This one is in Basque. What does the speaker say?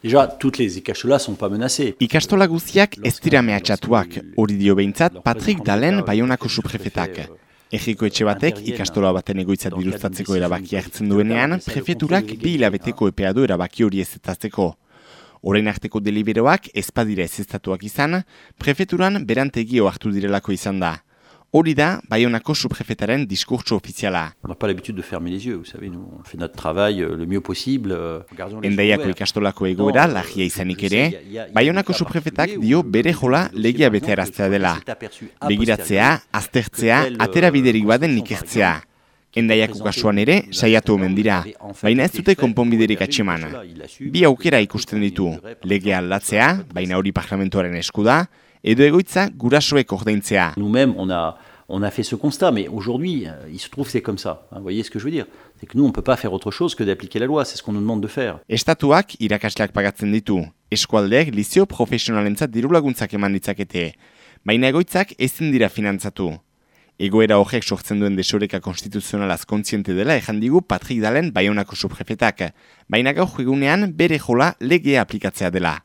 Déjà, toutes les ikastolas sont pas menacées. Ikastola guztiak ez dira mehatxatuak, hori dio behintzat Patrick Dalen Bayonako suprefetak. Egiko etxe batek ikastola baten egoitza diruztatzeko erabaki hartzen duenean, prefeturak bi hilabeteko epea du erabaki hori ezetatzeko. Orain arteko deliberoak ezpadira ez izan, prefeturan berantegio hartu direlako izan da. Hori da, Bayonako subprefetaren diskurtso ofiziala. On n'a pas l'habitude de fermer les yeux, vous savez, nous on fait notre travail euh, le mieux possible. Euh, Endaiako ikastolako egoera lagia izanik ere, Bayonako subprefetak dio bere jola legia betearaztea dela. Begiratzea, aztertzea, atera biderik baden ikertzea. Endaiako kasuan ere, saiatu omen dira, baina ez dute konponbiderik atxeman. Bi aukera ikusten ditu, legea aldatzea, baina hori parlamentuaren eskuda, edo egoitza gurasoek ordaintzea. Nous-mêmes, on a, on a fait ce constat, mais aujourd'hui, euh, il se trouve c'est comme ça. Vous voyez ce que je veux dire C'est que nous, on ne peut pas faire autre chose que d'appliquer la loi, c'est ce qu'on nous demande de faire. Estatuak irakasleak pagatzen ditu. Eskualdeek lizio profesionalentzat diru laguntzak eman ditzakete. Baina egoitzak ezin dira finantzatu. Egoera horrek sortzen duen desoreka konstituzionalaz kontziente dela ejan digu Patrik Dalen Bayonako subjefetak. Baina gaur egunean bere jola legea aplikatzea dela.